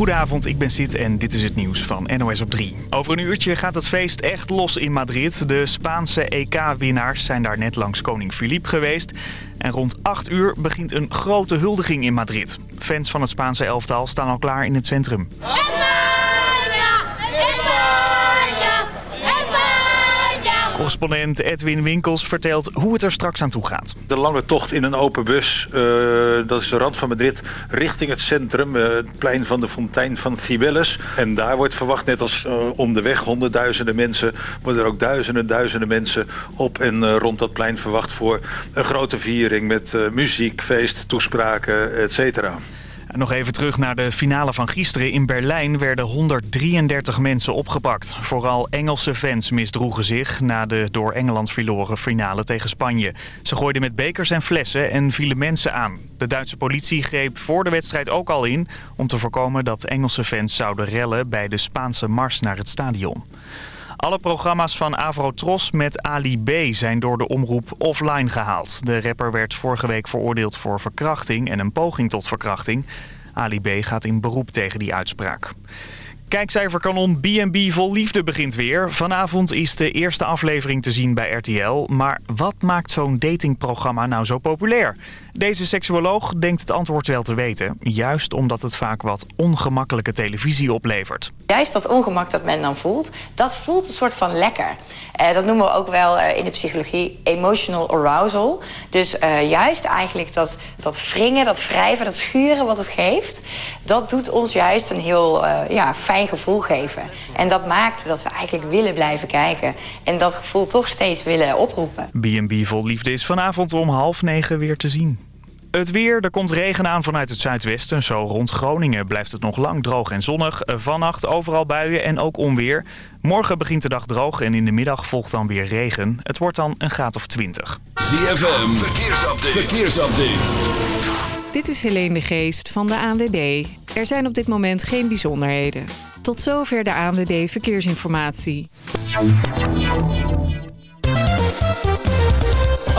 Goedenavond, ik ben Sid en dit is het nieuws van NOS op 3. Over een uurtje gaat het feest echt los in Madrid. De Spaanse EK-winnaars zijn daar net langs koning Filip geweest. En rond 8 uur begint een grote huldiging in Madrid. Fans van het Spaanse elftal staan al klaar in het centrum. Correspondent Edwin Winkels vertelt hoe het er straks aan toe gaat. De lange tocht in een open bus, uh, dat is de rand van Madrid, richting het centrum, uh, het plein van de fontein van Cibeles. En daar wordt verwacht, net als uh, om de weg, honderdduizenden mensen, worden er ook duizenden, duizenden mensen op en rond dat plein verwacht voor een grote viering met muziek, feest, toespraken, et cetera. Nog even terug naar de finale van gisteren. In Berlijn werden 133 mensen opgepakt. Vooral Engelse fans misdroegen zich na de door Engeland verloren finale tegen Spanje. Ze gooiden met bekers en flessen en vielen mensen aan. De Duitse politie greep voor de wedstrijd ook al in... om te voorkomen dat Engelse fans zouden rellen bij de Spaanse mars naar het stadion. Alle programma's van Avrotros met Ali B zijn door de omroep offline gehaald. De rapper werd vorige week veroordeeld voor verkrachting en een poging tot verkrachting. Ali B gaat in beroep tegen die uitspraak. Kijkcijferkanon B&B Vol Liefde begint weer. Vanavond is de eerste aflevering te zien bij RTL. Maar wat maakt zo'n datingprogramma nou zo populair? Deze seksuoloog denkt het antwoord wel te weten. Juist omdat het vaak wat ongemakkelijke televisie oplevert. Juist dat ongemak dat men dan voelt, dat voelt een soort van lekker. Uh, dat noemen we ook wel uh, in de psychologie emotional arousal. Dus uh, juist eigenlijk dat, dat wringen, dat wrijven, dat schuren wat het geeft... dat doet ons juist een heel ja, fijn gevoel geven. En dat maakt dat we eigenlijk willen blijven kijken. En dat gevoel toch steeds willen oproepen. B&B Vol Liefde is vanavond om half negen weer te zien. Het weer, er komt regen aan vanuit het zuidwesten. Zo rond Groningen blijft het nog lang droog en zonnig. Vannacht overal buien en ook onweer. Morgen begint de dag droog en in de middag volgt dan weer regen. Het wordt dan een graad of 20. ZFM, verkeersupdate. verkeersupdate. Dit is Helene de Geest van de ANWB. Er zijn op dit moment geen bijzonderheden. Tot zover de ANWB Verkeersinformatie.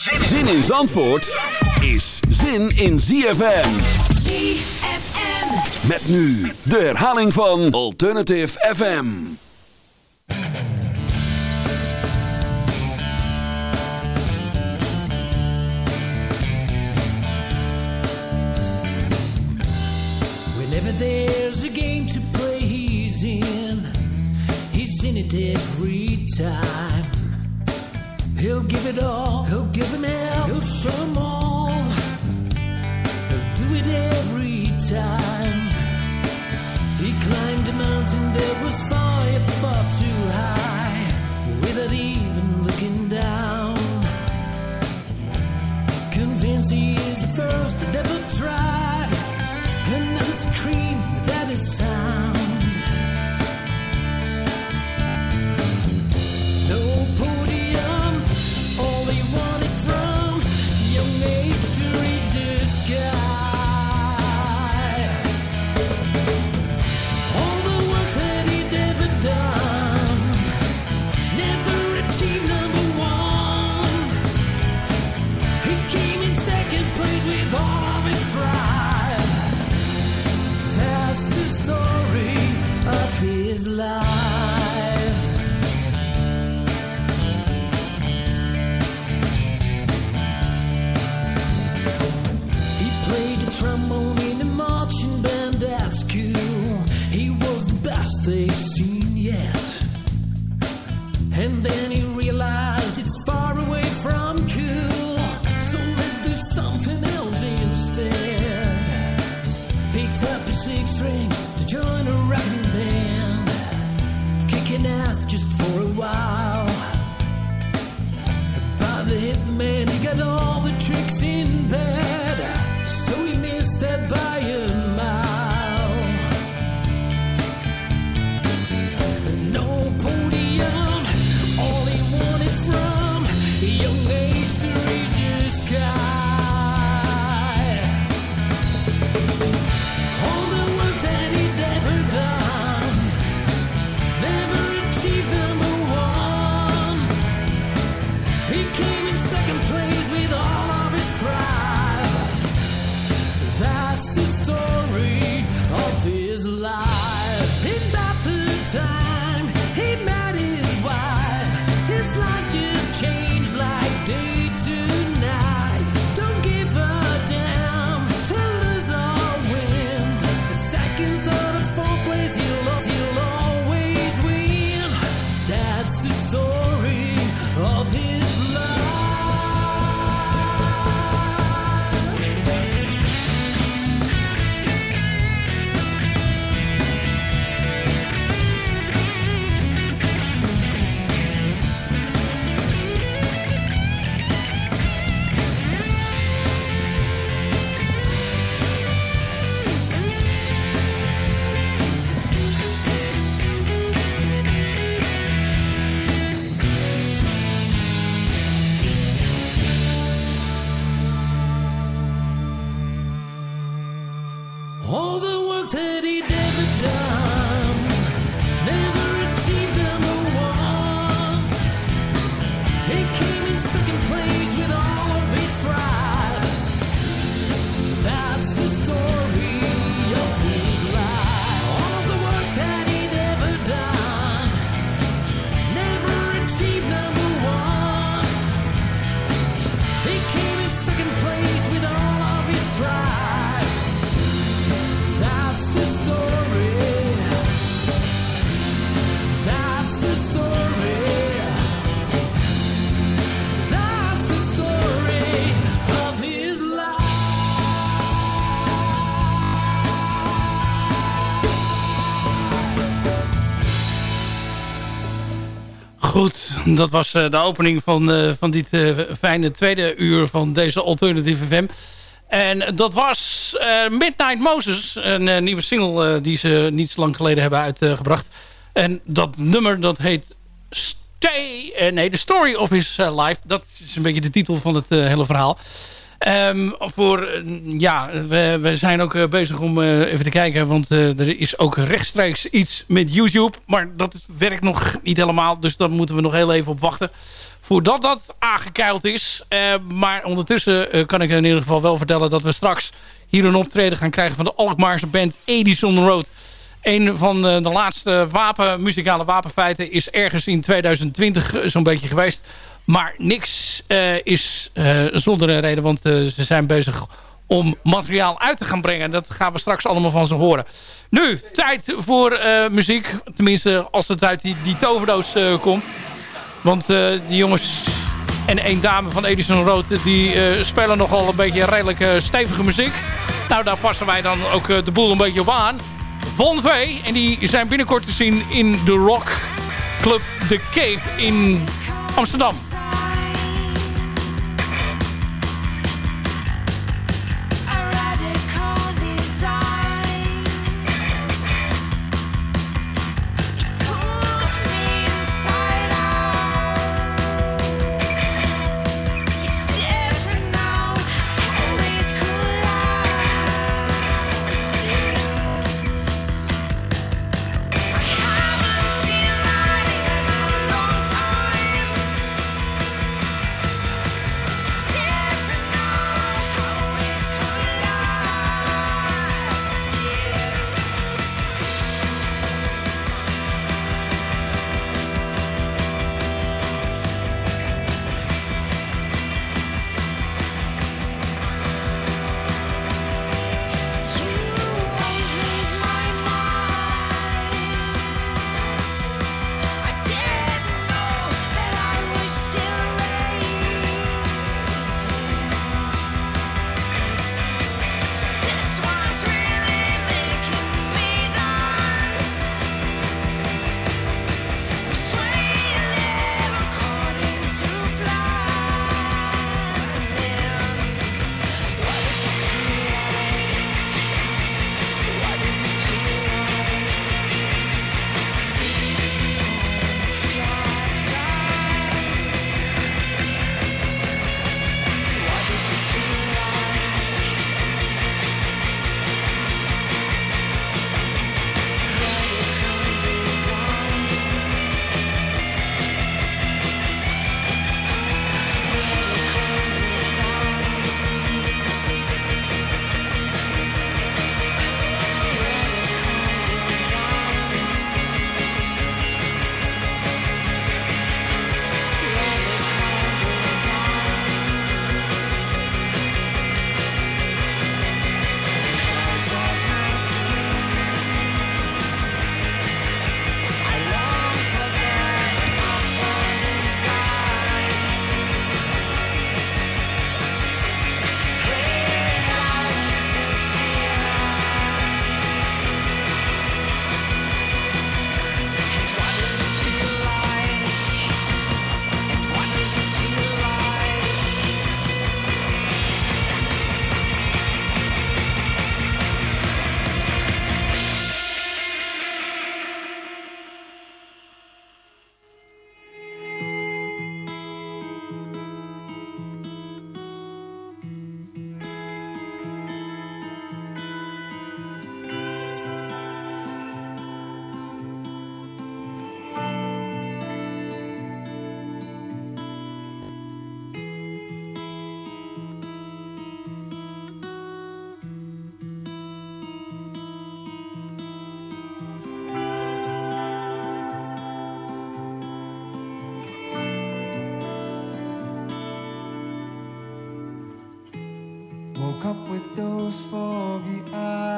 Zin in Zandvoort is zin in ZFM. ZFM. Met nu de herhaling van Alternative FM. Whenever there's a game to play, he's in. He's in it every time. He'll give it all, he'll give him hell, he'll show them all. He'll do it every time. He climbed a mountain that was far, far too high, without even looking down. Convinced he is the first that ever tried, and scream without a sound. Dat was de opening van, van dit fijne tweede uur van deze Alternative FM. En dat was Midnight Moses, een nieuwe single die ze niet zo lang geleden hebben uitgebracht. En dat nummer dat heet Stay, nee, The Story of His Life. Dat is een beetje de titel van het hele verhaal. Um, voor, ja, we, we, zijn ook bezig om even te kijken. Want er is ook rechtstreeks iets met YouTube. Maar dat werkt nog niet helemaal. Dus daar moeten we nog heel even op wachten. Voordat dat aangekeild is. Uh, maar ondertussen kan ik in ieder geval wel vertellen... dat we straks hier een optreden gaan krijgen van de Alkmaarse band Edison Road. Een van de, de laatste wapen, muzikale wapenfeiten is ergens in 2020 zo'n beetje geweest. Maar niks uh, is uh, zonder een reden, want uh, ze zijn bezig om materiaal uit te gaan brengen. Dat gaan we straks allemaal van ze horen. Nu, tijd voor muziek. Tenminste, als het uit die, die toverdoos komt. Want die jongens en één dame van Edison Road... die spelen nogal een beetje redelijk stevige muziek. Nou, daar passen wij dan ook de boel een beetje op aan. Von V. En die zijn binnenkort te zien in de Rock Club The Cave in Amsterdam. I'm trying to fight it.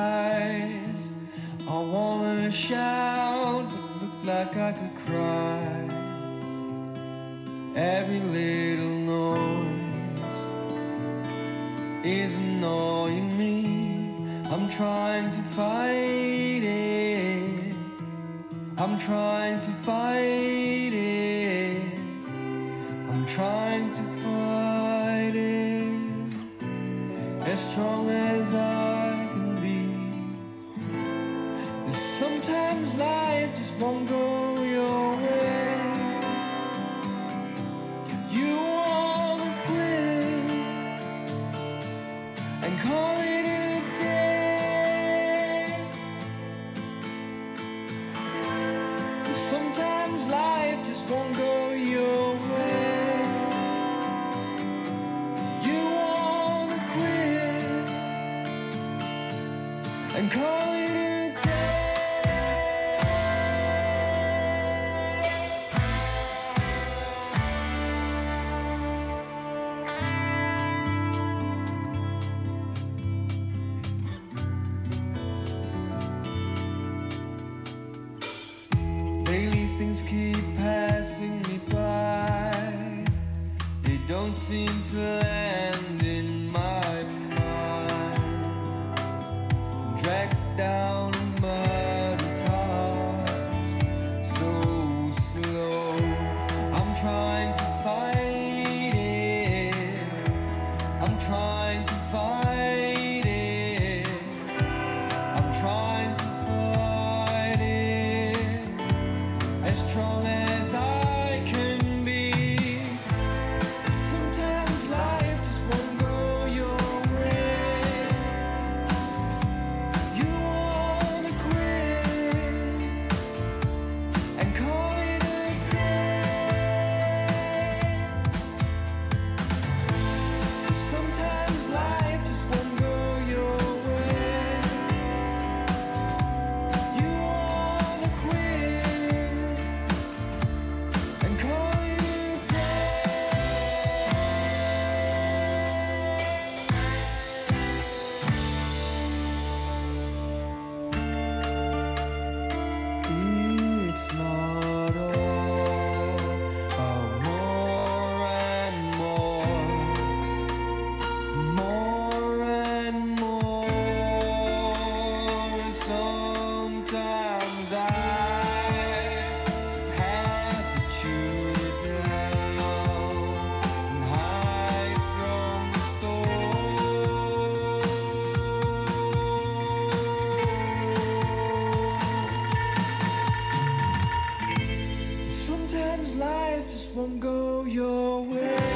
Seem to land Sometimes life just won't go your way.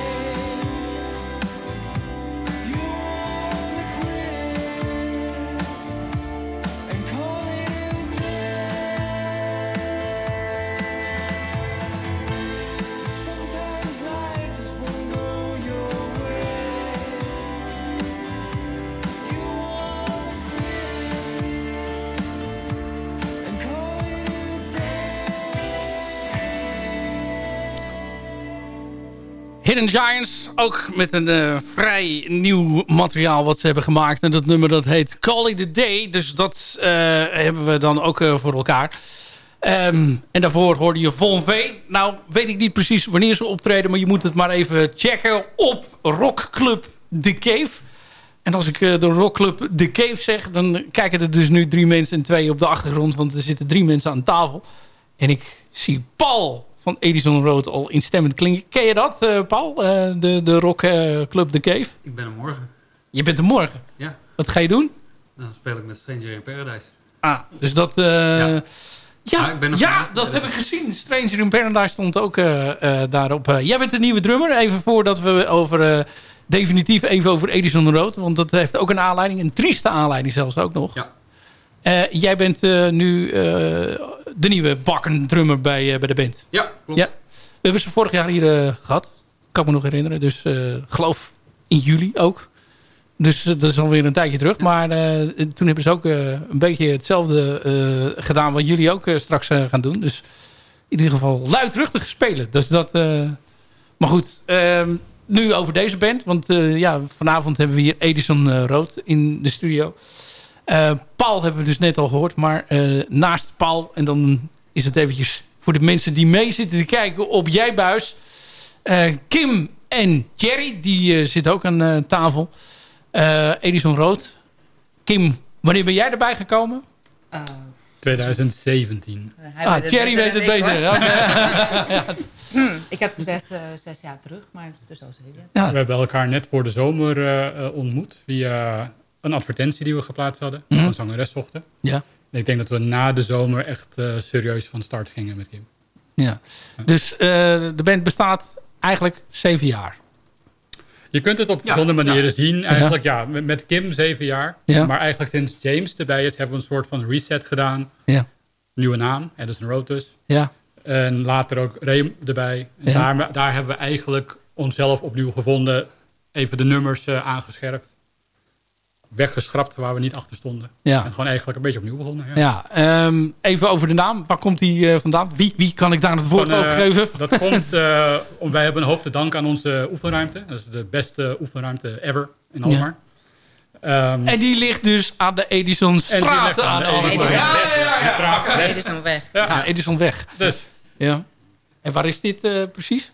Hidden Giants, ook met een eh, vrij nieuw materiaal wat ze hebben gemaakt. En dat nummer dat heet Call It A Day. Dus dat eh, hebben we dan ook eh, voor elkaar. Ehm, en daarvoor hoorde je Von V. Nou weet ik niet precies wanneer ze optreden... maar je moet het maar even checken op Rockclub The Cave. En als ik de Rockclub The Cave zeg... dan kijken er dus nu drie mensen en twee op de achtergrond... want er zitten drie mensen aan tafel. En ik zie Paul van Edison Road al instemmend klinken. Ken je dat, eh, Paul? Eh, de, de Rockclub The Cave? Ik ben er morgen. Je bent er morgen. Ja. Wat ga je doen? Dan speel ik met Stranger in Paradise. Ah, dus dat... eh, ja, ja, Maar ik ben nog niet- dat heb ik gezien. Stranger in Paradise stond ook eh, eh, daarop. Eh, jij bent de nieuwe drummer. Even voordat we over... eh, definitief even over Edison Road. Want dat heeft ook een aanleiding. Een trieste aanleiding zelfs ook nog. Ja. Eh, jij bent eh, nu eh, de nieuwe bakken drummer bij, eh, bij de band. Ja, klopt. Ja. We hebben ze vorig jaar hier eh, gehad. Kan ik me nog herinneren. Dus eh, geloof in juli ook. Dus eh, dat is alweer een tijdje terug. Maar toen hebben ze ook een beetje hetzelfde gedaan... wat jullie ook straks gaan doen. Dus in ieder geval luidruchtig spelen. Dus dat, maar goed, ehm, nu over deze band. Want ja, vanavond hebben we hier Edison Rood in de studio. Paul hebben we dus net al gehoord. Maar naast Paul, en dan is het eventjes voor de mensen die mee zitten te kijken op Jijbuis. Eh, Kim en Jerry, die eh, zitten ook aan eh, tafel. Eh, Edison Rood. Kim, wanneer ben jij erbij gekomen? 2017. Ah, Thierry weet het beter. Oké. Ik had gezegd zes jaar terug, maar het is dus al zeven jaar. Ja. We hebben elkaar net voor de zomer ontmoet via een advertentie die we geplaatst hadden. Mhm. Van zangeres zochten. Ja. En ik denk dat we na de zomer echt eh, serieus van start gingen met Kim. Ja. Dus eh, de band bestaat eigenlijk zeven jaar. Je kunt het op Ja, verschillende manieren ja. zien. Eigenlijk ja, met, met Kim zeven jaar. Ja. Maar eigenlijk sinds James erbij is, hebben we een soort van reset gedaan. Ja. Nieuwe naam, Edison Road dus. Ja. En later ook Reem erbij. En Ja. daar, daar hebben we eigenlijk onszelf opnieuw gevonden. Even de nummers eh, aangescherpt. Weggeschrapt waar we niet achter stonden. Ja. En gewoon eigenlijk een beetje opnieuw begonnen. Ja. Ja, ehm, even over de naam. Waar komt die eh, vandaan? Wie, wie kan ik daar het woord Van, eh, over geven? Dat komt, eh, om, wij hebben een hoop te danken aan onze oefenruimte. Dat is de beste oefenruimte ever in Alkmaar. Ehm, En die ligt dus aan de Edisonstraat. ligt aan de. Edisonweg. Ja, ja, ja. Edisonweg. Ja, Edisonweg. Dus. Ja. En waar is dit eh, precies?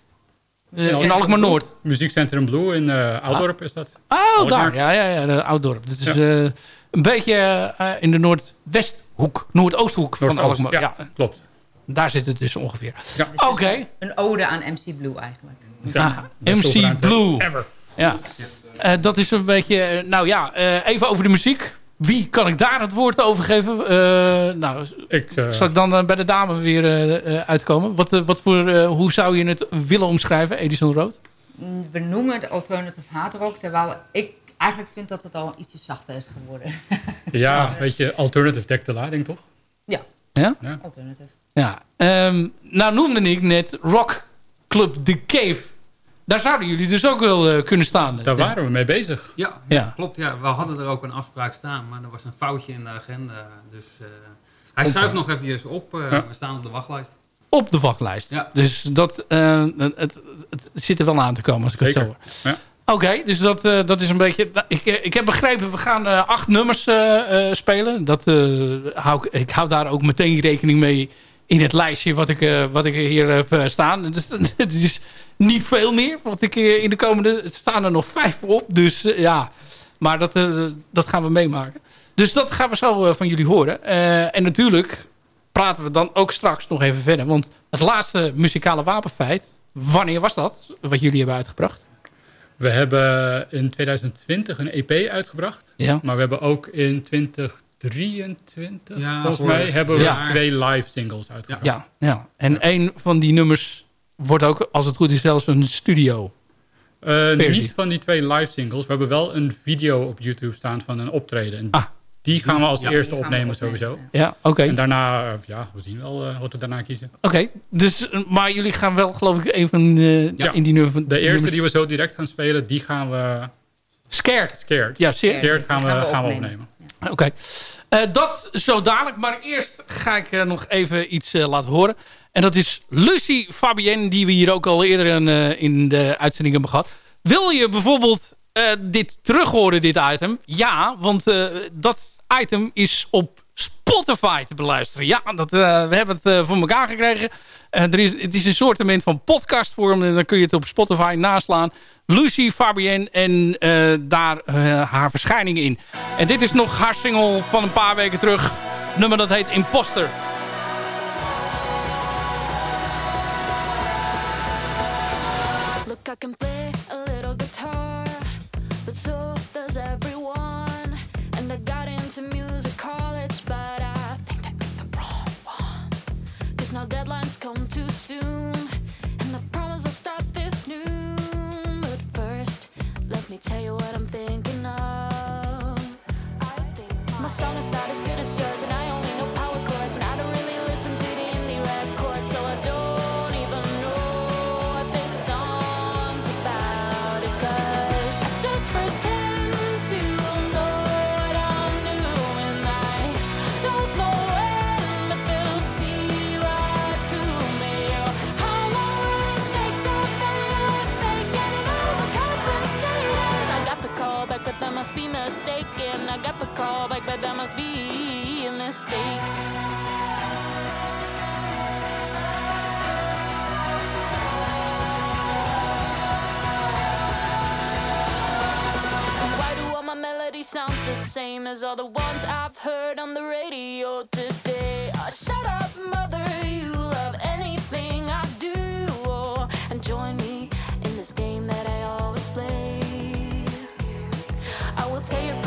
Eh, Ja, in Alkmaar Noord. Muziekcentrum Blue in eh Oudorp is dat. Oh, Alkmaar. daar. Ja, ja, ja. Ouddorp. Dat is eh, een beetje in de Noordwesthoek. Noordoosthoek van Alkmaar. ja, Ja, klopt. Daar zit het dus ongeveer. Ja. Oké. Een ode aan MC Blue eigenlijk. Ah, beste MC Blue. ever. Ja. Eh, dat is een beetje... nou ja, eh, even over de muziek. Wie kan ik daar het woord over geven? Eh, nou, Ik, eh, zal ik dan eh, bij de dame weer eh, eh, uitkomen? Wat, wat voor, eh, hoe zou je het willen omschrijven, Edison Road? Mm, We noemen het alternative hard rock, terwijl ik eigenlijk vind dat het al ietsje zachter is geworden. ja, weet je, alternative dekt de lading toch? ja, Ja? Ja. alternative. Ja. Ehm, nou noemde ik net Rock Club The Cave. Daar zouden jullie dus ook wel eh, kunnen staan. Daar waren we mee bezig. Ja, Ja. klopt. Ja. We hadden er ook een afspraak staan, maar er was een foutje in de agenda. Dus eh, hij schuift nog eventjes op. Eh, Ja. We staan op de wachtlijst. Op de wachtlijst. Ja. Dus dat, eh, het, het, het zit er wel aan te komen als ik het zo hoor. Ja. Oké, dus dat, eh, dat is een beetje... nou, ik, ik heb begrepen, we gaan eh, acht nummers eh, eh, spelen. Dat, eh, hou ik, ik hou daar ook meteen rekening mee in het lijstje wat ik, eh, wat ik hier heb staan. Dus, het is niet veel meer, want ik, eh, in de komende het staan er nog vijf op. Dus eh, ja, maar dat, eh, dat gaan we meemaken. Dus dat gaan we zo van jullie horen. Eh, en natuurlijk praten we dan ook straks nog even verder. Want het laatste muzikale wapenfeit, wanneer was dat? Wat jullie hebben uitgebracht? We hebben in 2020 een EP uitgebracht. Ja. Maar we hebben ook in 2023, Ja, volgens mij, hebben we Ja. twee live singles uitgebracht. Ja, ja. en een van die nummers wordt ook, als het goed is, zelfs een studio. Eh, Versie. niet van die twee live singles. We hebben wel een video op YouTube staan van een optreden. En Ah. die gaan we als Ja. eerste opnemen opnemen, sowieso. Ja, oké. En daarna, eh, ja, we zien wel eh, wat we daarna kiezen. Oké, dus, maar jullie gaan wel, geloof ik, eh, Ja. in die nummer van De eerste nummers- die we zo direct gaan spelen, die gaan we... Scared. Scared. Ja, zeer. Scared gaan we, gaan we opnemen. Oké. Dat zo dadelijk. Maar eerst ga ik eh, nog even iets eh, laten horen. En dat is Lucie Fabienne, die we hier ook al eerder in, eh, in de uitzending hebben gehad. Wil je bijvoorbeeld eh, dit terug horen, dit item? Ja, want eh, dat item is op Spotify te beluisteren. Ja, dat, eh, we hebben het eh, voor elkaar gekregen. Eh, er is, het is een soort van podcastvorm. En dan kun je het op Spotify naslaan. Lucy Fabienne en daar haar verschijning in. En dit is nog haar single van een paar weken terug. Nummer dat heet Imposter. Look, I can play a little guitar, but so does everyone. And I got into music Now deadlines come too soon, and I promise I'll start this noon. But first, let me tell you what I'm thinking of. My song is not as good as yours, and I only must be mistaken. I got the call back, but that must be a mistake. Why do all my melodies sound the same as all the ones I've heard on the radio today. Oh, shut up, mother, you love anything I do. Oh, and join me in this game that I always play. Hey.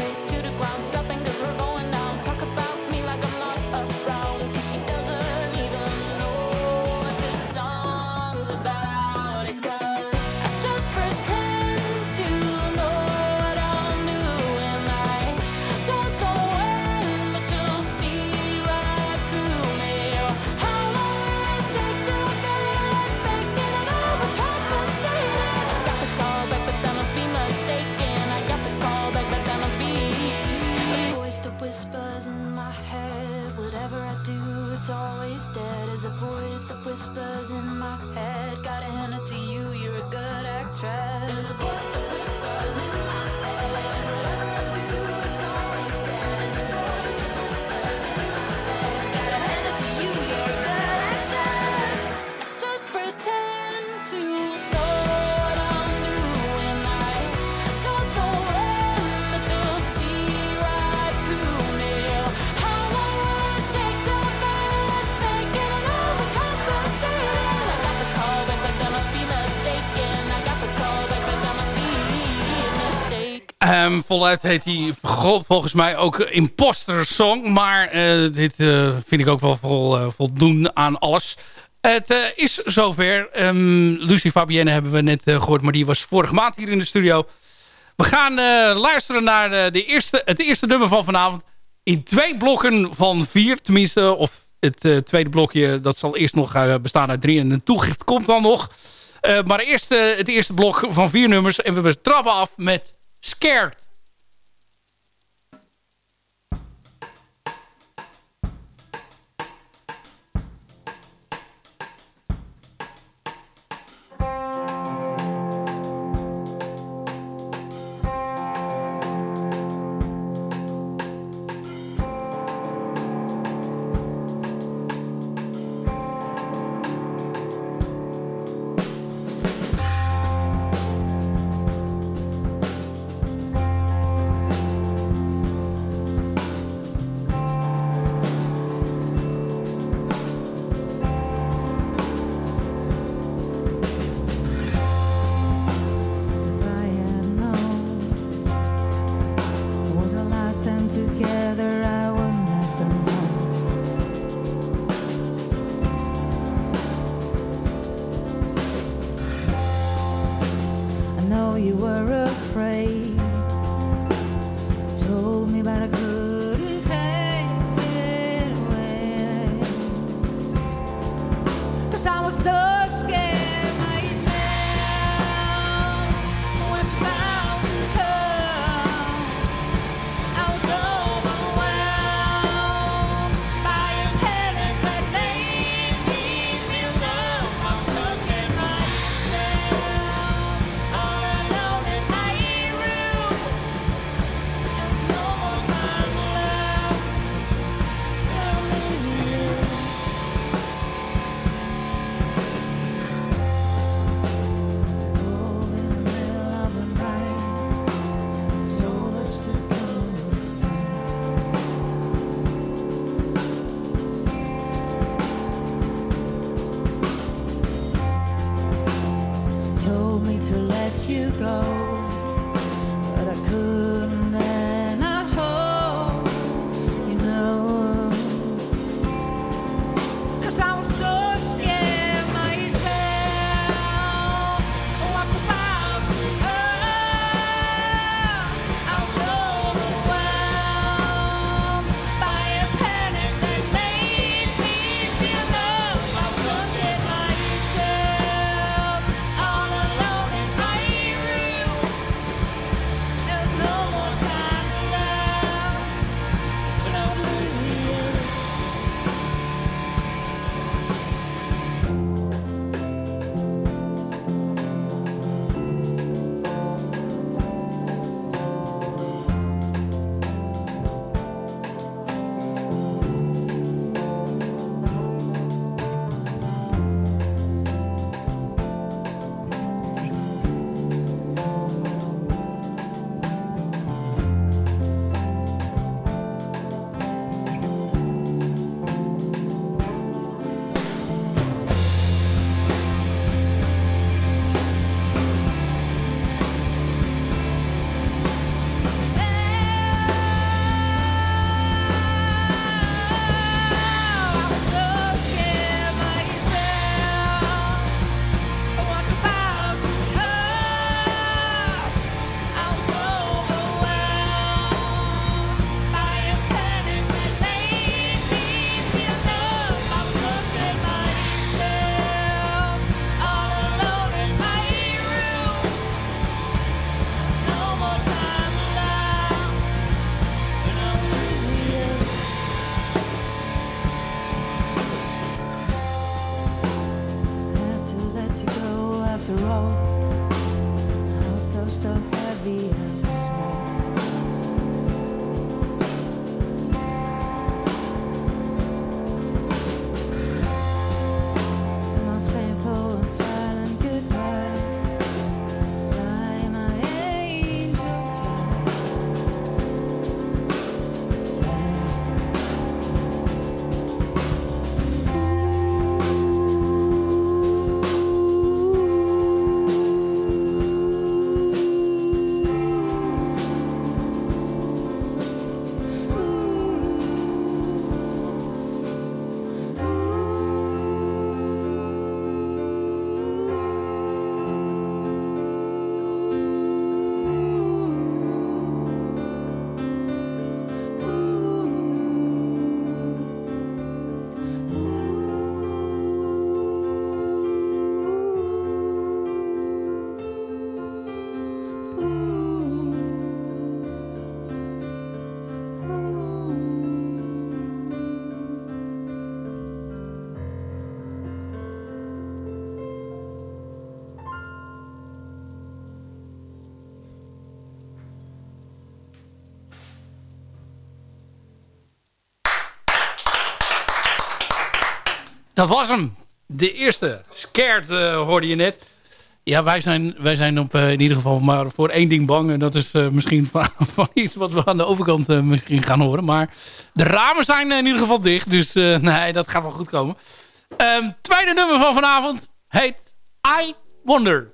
naam voluit heet hij volgens mij ook Imposter Song. Maar eh, dit eh, vind ik ook wel vol, uh, voldoen aan alles. Het is zover. Um, Lucie Fabienne hebben we net gehoord, maar die was vorige maand hier in de studio. We gaan luisteren naar de eerste, het eerste nummer van vanavond. In twee blokken van vier, tenminste. Of het tweede blokje, dat zal eerst nog bestaan uit drie. En een toegift komt dan nog. Maar eerst het eerste blok van vier nummers. En we trappen af met Scared. Dat was hem. De eerste. Scared eh, hoorde je net. Ja, wij zijn, wij zijn op, eh, in ieder geval maar voor één ding bang. En dat is eh, misschien van, iets wat we aan de overkant misschien gaan horen. Maar de ramen zijn in ieder geval dicht. Dus nee, dat gaat wel goed komen. Ehm, tweede nummer van vanavond heet I Wonder.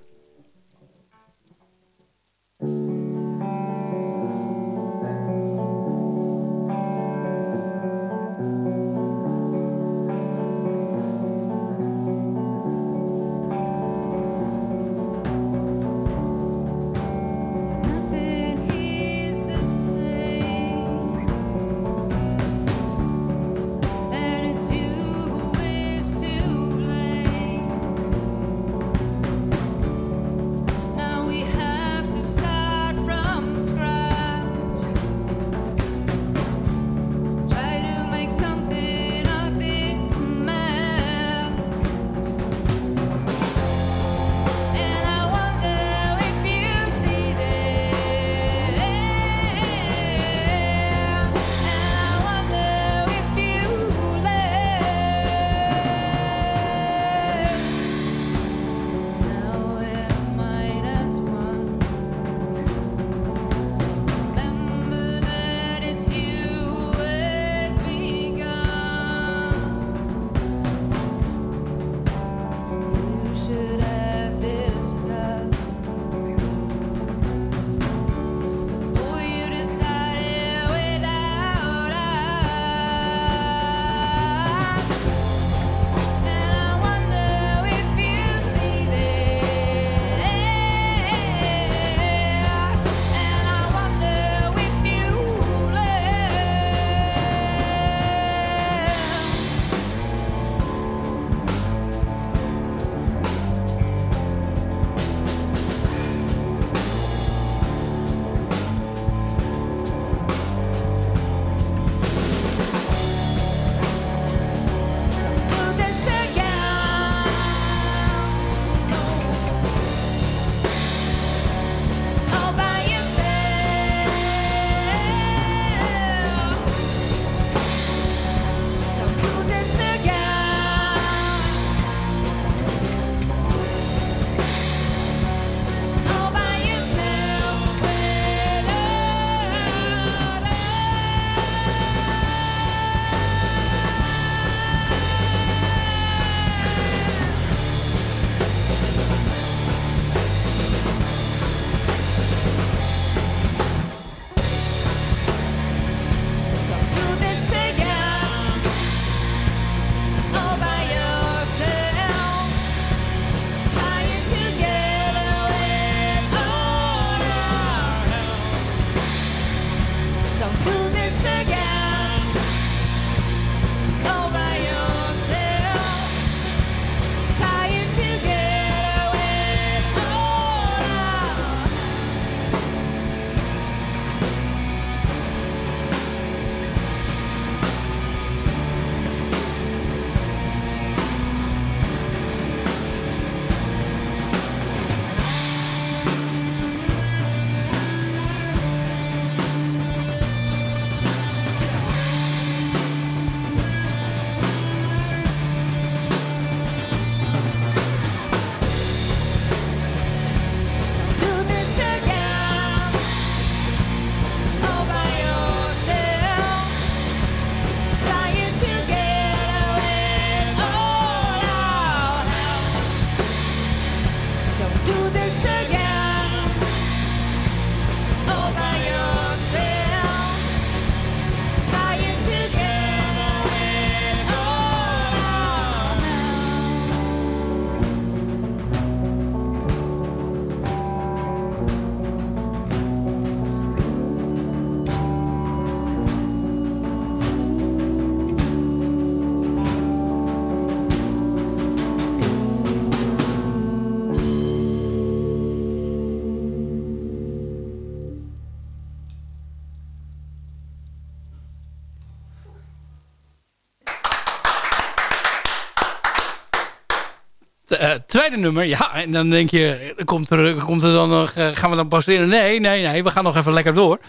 Eh, tweede nummer, ja, en dan denk je, komt er, komt er dan nog, eh, gaan we dan pauzeren? Nee, nee, nee, we gaan nog even lekker door.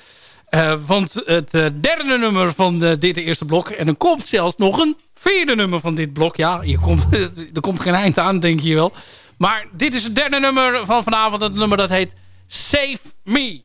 Eh, want het derde nummer van dit eerste blok... en er komt zelfs nog een vierde nummer van dit blok. Ja, je komt, er komt geen eind aan, denk je wel. Maar dit is het derde nummer van vanavond. Het nummer dat heet Save Me.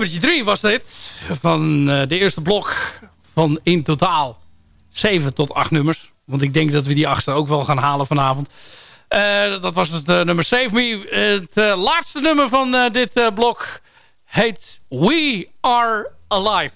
Nummertje 3 was dit. Van eh, de eerste blok van in totaal 7 tot 8 nummers. Want ik denk dat we die achtste ook wel gaan halen vanavond. Eh, dat was het eh, nummer Save Me. Het eh, laatste nummer van dit blok heet We Are Alive.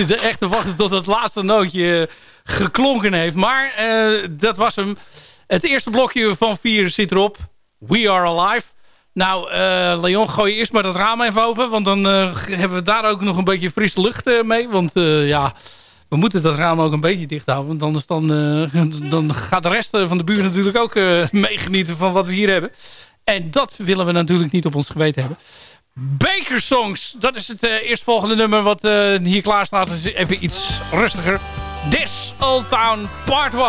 Ik zit er echt te wachten tot het laatste nootje geklonken heeft. Maar eh, dat was hem. Het eerste blokje van vier zit erop. We are alive. Nou, eh, Leon, gooi eerst maar dat raam even open. Want dan eh, hebben we daar ook nog een beetje frisse lucht eh, mee. Want eh, ja, we moeten dat raam ook een beetje dicht houden. Want anders dan, eh, dan gaat de rest eh, van de buurt natuurlijk ook eh, meegenieten van wat we hier hebben. En dat willen we natuurlijk niet op ons geweten hebben. Baker Songs, dat is het eh, eerstvolgende nummer wat eh, hier klaar staat. Is even iets rustiger. This Old Town Part 1.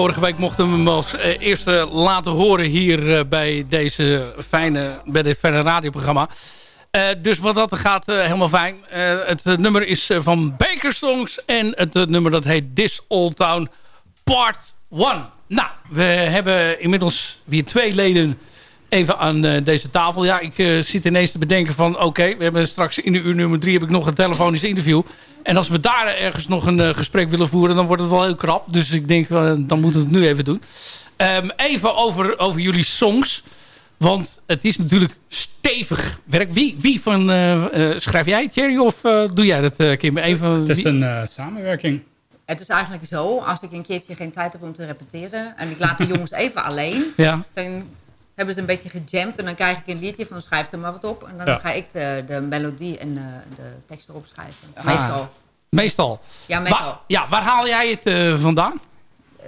Vorige week mochten we hem als eh, eerste laten horen hier eh, bij, deze fijne, bij dit fijne radioprogramma. Eh, dus wat dat gaat, eh, helemaal fijn. Eh, het eh, nummer is eh, van Baker Songs en het eh, nummer dat heet This Old Town Part 1. Nou, we hebben inmiddels weer twee leden even aan eh, deze tafel. Ja, ik eh, zit ineens te bedenken van... oké, we hebben straks in de uur nummer drie heb ik nog een telefonisch interview. En als we daar ergens nog een eh, gesprek willen voeren... dan wordt het wel heel krap. Dus ik denk, eh, dan moeten we het nu even doen. Ehm, even over, over jullie songs. Want het is natuurlijk stevig werk. Wie, wie van... eh, eh, schrijf jij, Thierry, of doe jij dat, eh, Kim? Even, Het is wie- een eh, samenwerking. Het is eigenlijk zo, als ik een keertje geen tijd heb om te repeteren... en ik laat de jongens even alleen... Ja. dan hebben ze een beetje gejamd... en dan krijg ik een liedje van schrijf er maar wat op... en dan Ja. ga ik de, de melodie en de, de tekst erop schrijven. Ah. Meestal. Meestal. Ja, meestal. Waar, ja, waar haal jij het eh, vandaan?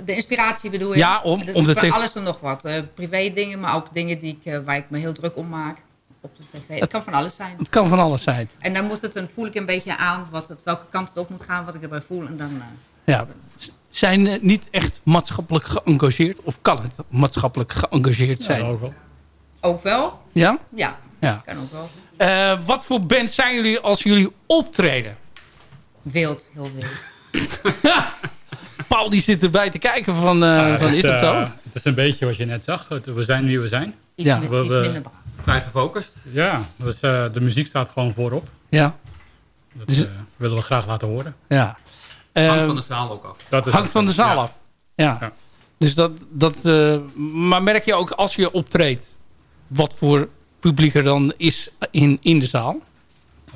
De inspiratie bedoel je? Ja, om- Het om de tekst- alles en nog wat. Eh, privé dingen, maar ook dingen die ik, eh, waar ik me heel druk om maak. Op de tv. Het kan van alles zijn. Het kan van alles zijn. En dan moet het, dan voel ik een beetje aan wat het, welke kant het op moet gaan, wat ik erbij voel. En dan, eh, Ja. Zijn eh, niet echt maatschappelijk geëngageerd? Of kan het maatschappelijk geëngageerd zijn? ook wel. ook wel. Ja? Ja, Ja. kan ook wel. Eh, wat voor band zijn jullie als jullie optreden? Wild, heel wild. Paul die zit erbij te kijken van, eh, van het, is dat zo? het is een beetje wat je net zag. We zijn wie we zijn. Iets Ja. met- We-. Vrij gefocust. Ja, dus, eh, de muziek staat gewoon voorop. Ja. Dat Dus- eh, willen we graag laten horen. Ja. Hangt Eh, van de zaal ook af. Dat is hangt van de zaal ja. af. Ja. Ja. Dus dat, dat, eh, maar merk je ook als je optreedt... wat voor publiek er dan is in, in de zaal?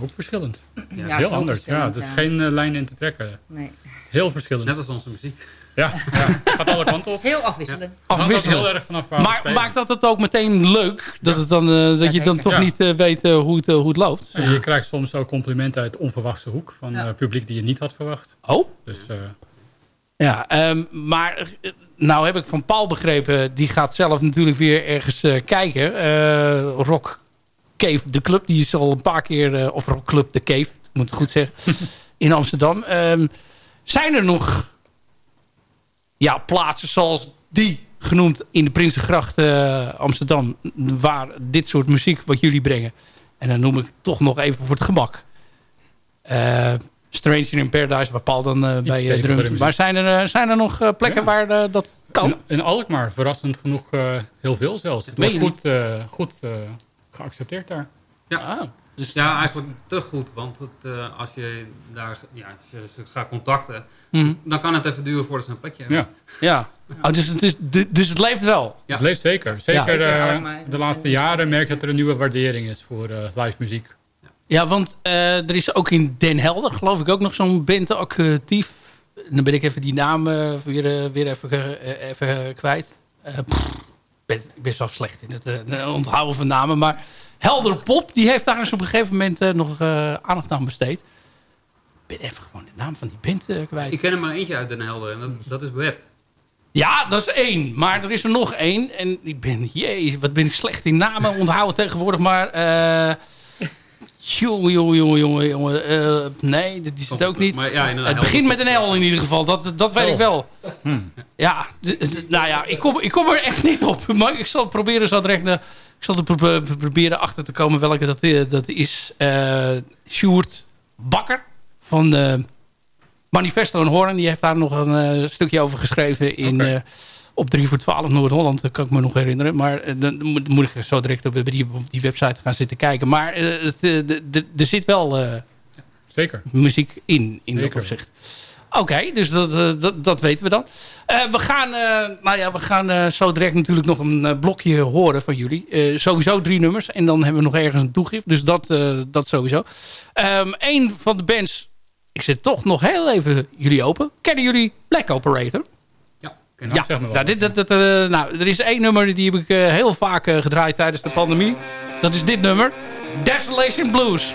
Ook verschillend. Ja, heel anders. Ja, het is ja. geen eh, lijn in te trekken. Nee. Heel verschillend. Net als onze muziek. Ja, ja, het gaat alle kanten op. Heel afwisselend. Afwisselend. heel erg vanaf Maar spelen. maakt dat het ook meteen leuk? Dat, het dan, eh, dat je dan toch Ja. niet eh, weet eh, hoe, het, hoe het loopt? Je krijgt soms ook complimenten uit onverwachte hoek. Van Ja. eh, publiek die je niet had verwacht. Oh? Dus eh, Ja, ehm, maar nou heb ik van Paul begrepen... die gaat zelf natuurlijk weer ergens eh, kijken. Eh, Rock Cave, de club, die is al een paar keer... eh, of Rock Club, de Cave, ik moet het goed zeggen... in Amsterdam. Ehm, zijn er nog ja, plaatsen zoals die genoemd in de Prinsengracht eh, Amsterdam... waar dit soort muziek wat jullie brengen... en dan noem ik toch nog even voor het gemak... Eh, Stranger in Paradise, waar Paul dan eh, bij drumt. Maar zijn er, zijn er nog plekken Ja. waar dat kan? in, in Alkmaar, verrassend genoeg, eh, heel veel zelfs. Het wordt goed, eh, goed eh, geaccepteerd daar. Ja. Ah, Dus ja, eigenlijk te goed. Want het, eh, als je daar ja, als je ze gaat contacten, Mhm. dan kan het even duren voordat ze een plekje hebben. Ja, Ja. Oh, dus, het is, dus het leeft wel. Ja. het leeft zeker. Zeker eh, Alkmaar. de laatste jaren merk je dat er een nieuwe waardering is voor eh, live muziek. Ja, want eh, er is ook in Den Helder, geloof ik, ook nog zo'n band actief. Dan ben ik even die naam eh, weer, eh, weer even, eh, even kwijt. Eh, pff, ik ben, ik ben zo slecht in het eh, onthouden van namen. Maar Helder Pop, die heeft daar eens op een gegeven moment eh, nog eh, aandacht aan besteed. Ik ben even gewoon de naam van die band eh, kwijt. Ik ken er maar eentje uit Den Helder en dat, dat is Wet. Ja, dat is één. Maar er is er nog één. En ik ben, jee, wat ben ik slecht in namen onthouden tegenwoordig. Maar, eh jongen, jongen, jongen, jongen, jongen. eh, nee, dat is het ook niet. Maar ja, inderdaad, het begint met een L in ieder geval. Dat, dat weet Oh. ik wel. Hmm. Ja, nou ja, ik kom, ik kom er echt niet op. Maar ik zal het proberen zo direct... ik zal er pro- pro- proberen achter te komen welke dat, eh, dat is. eh Sjoerd Bakker van eh, Manifesto en Hoorn. Die heeft daar nog een stukje over geschreven in... Op 3 voor 12 Noord-Holland, dat kan ik me nog herinneren. Maar dan moet, moet ik zo direct op die, op die website gaan zitten kijken. Maar er zit wel Zeker. muziek in, in dat opzicht. Oké, dus dat, eh, dat, dat weten we dan. Eh, we gaan, eh, nou ja, we gaan zo direct natuurlijk nog een blokje horen van jullie. Sowieso drie nummers. En dan hebben we nog ergens een toegift. Dus dat, dat sowieso. Ehm een van de bands... Ik zet toch nog heel even jullie open. Kennen jullie Black Operator? ken ja, zeg maar wel nou, dit, dat, dat, nou, er is één nummer die heb ik heel vaak gedraaid tijdens de pandemie. Dat is dit nummer. Desolation Blues.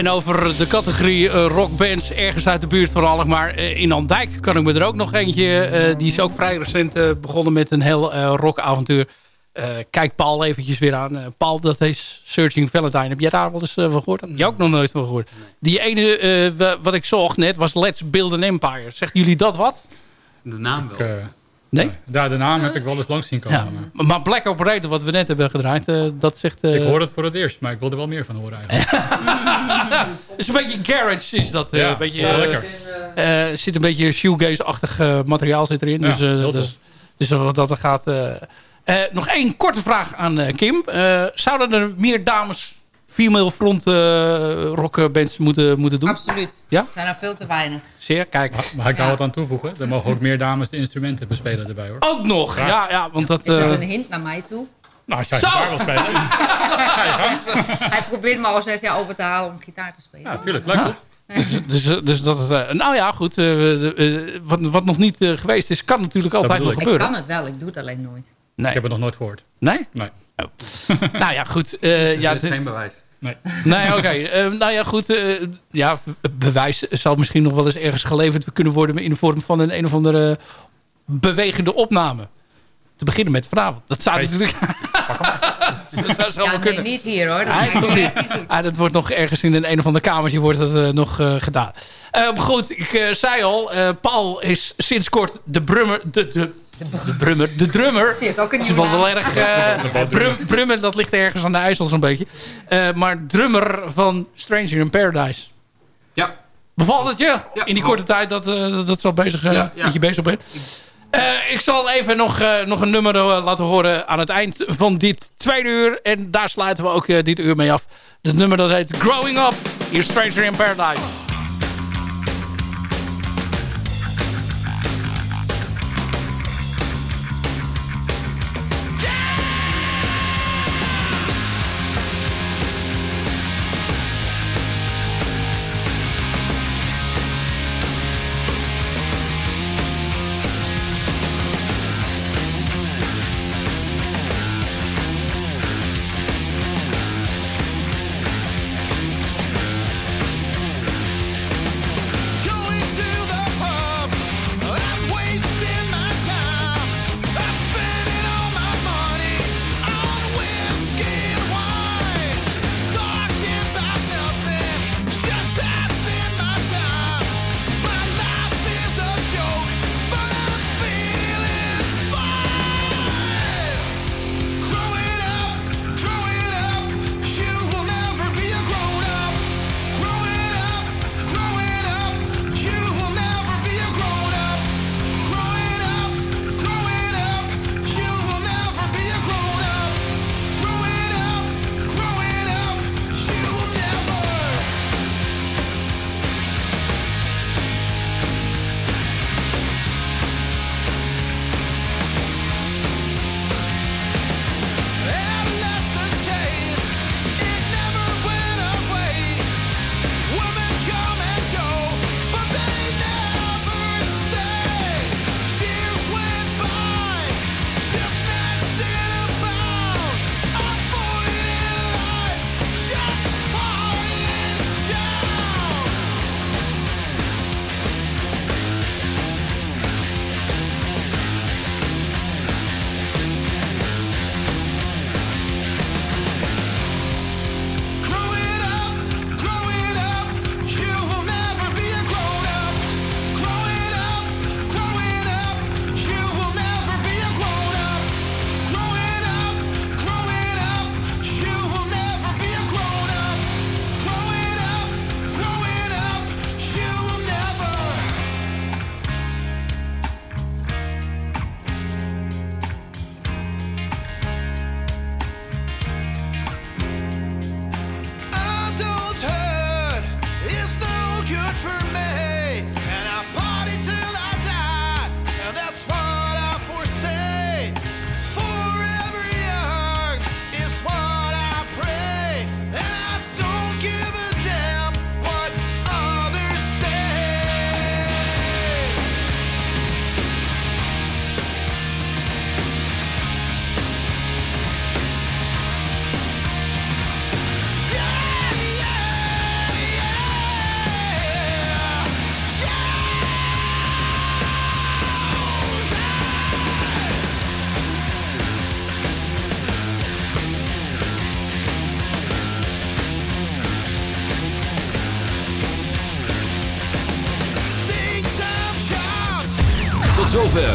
En over de categorie eh, rockbands ergens uit de buurt van Alkmaar. eh in Andijk kan ik me er ook nog eentje. eh, die is ook vrij recent begonnen met een heel eh, rockavontuur. Eh, kijk Paul eventjes weer aan. Eh, Paul, dat is Searching Valentine. Heb jij daar wel eens van gehoord? Heb je ook nog nooit van gehoord? Die ene eh, wa- wat ik zocht net was Let's Build an Empire. Zegt jullie dat wat? De naam wel. Ik, Nee? Daar, de naam heb ik wel eens langs zien komen. Ja. Maar Black Operator, wat we net hebben gedraaid, eh, dat zegt... eh, Ik hoor het voor het eerst, maar ik wil er wel meer van horen eigenlijk. Het is een beetje garage is dat. eh, Ja, een beetje, ja, eh, eh, zit een beetje shoegaze-achtig eh, materiaal zit erin. Ja, dus, eh, heel dus, dus wat dat er gaat... eh, eh, nog één korte vraag aan eh, Kim. Eh, zouden er meer dames female front uh, rockbands moeten, moeten doen? Absoluut. Ja? zijn er veel te weinig. Zeer, kijk. Mag, mag ik daar wat aan toevoegen? Er mogen ook meer dames de instrumenten bespelen erbij hoor. Ook nog, ja, ja want dat... Is dat eh, een hint naar mij toe? Nou, als jij gitaar wil spelen. Hij probeert me al zes jaar over te halen om gitaar te spelen. Ja, tuurlijk. Leuk toch? Dus, dus, dus dat is, eh, nou ja, goed. eh, eh, wat, wat nog niet eh, geweest is, kan natuurlijk altijd nog ik. Ik gebeuren. kan het wel, ik doe het alleen nooit. Nee. Ik heb het nog nooit gehoord. Nee? Nee. Nou ja, goed. eh, Er ja, is geen bewijs. Nee. Nee, oké. Eh, nou ja, goed. eh, ja, bewijs zal misschien nog wel eens ergens geleverd kunnen worden... in de vorm van een een of andere bewegende opname. Te beginnen met vanavond. Dat zou natuurlijk... dat zou zo Ja, nee, kunnen. niet hier hoor. Dat toch niet. Ah, dat wordt nog ergens in een een of ander kamertje wordt dat, nog eh, gedaan. Eh, goed, ik eh, zei al, eh, Paul is sinds kort de brummer... De, de, de brummer, de drummer. Die heeft ook een Dat is wel erg... eh, brum, brummer, dat ligt ergens aan de IJssel zo'n beetje. Eh, maar drummer van Stranger in Paradise. Ja. Bevalt het je Ja, in die korte tijd dat, eh, dat, dat zo bezig, eh, Ja, ja. dat je bezig bent? Eh, ik zal even nog, eh, nog een nummer eh, laten horen aan het eind van dit tweede uur. En daar sluiten we ook eh, dit uur mee af. Het nummer dat heet Growing Up. Hier Stranger in Paradise.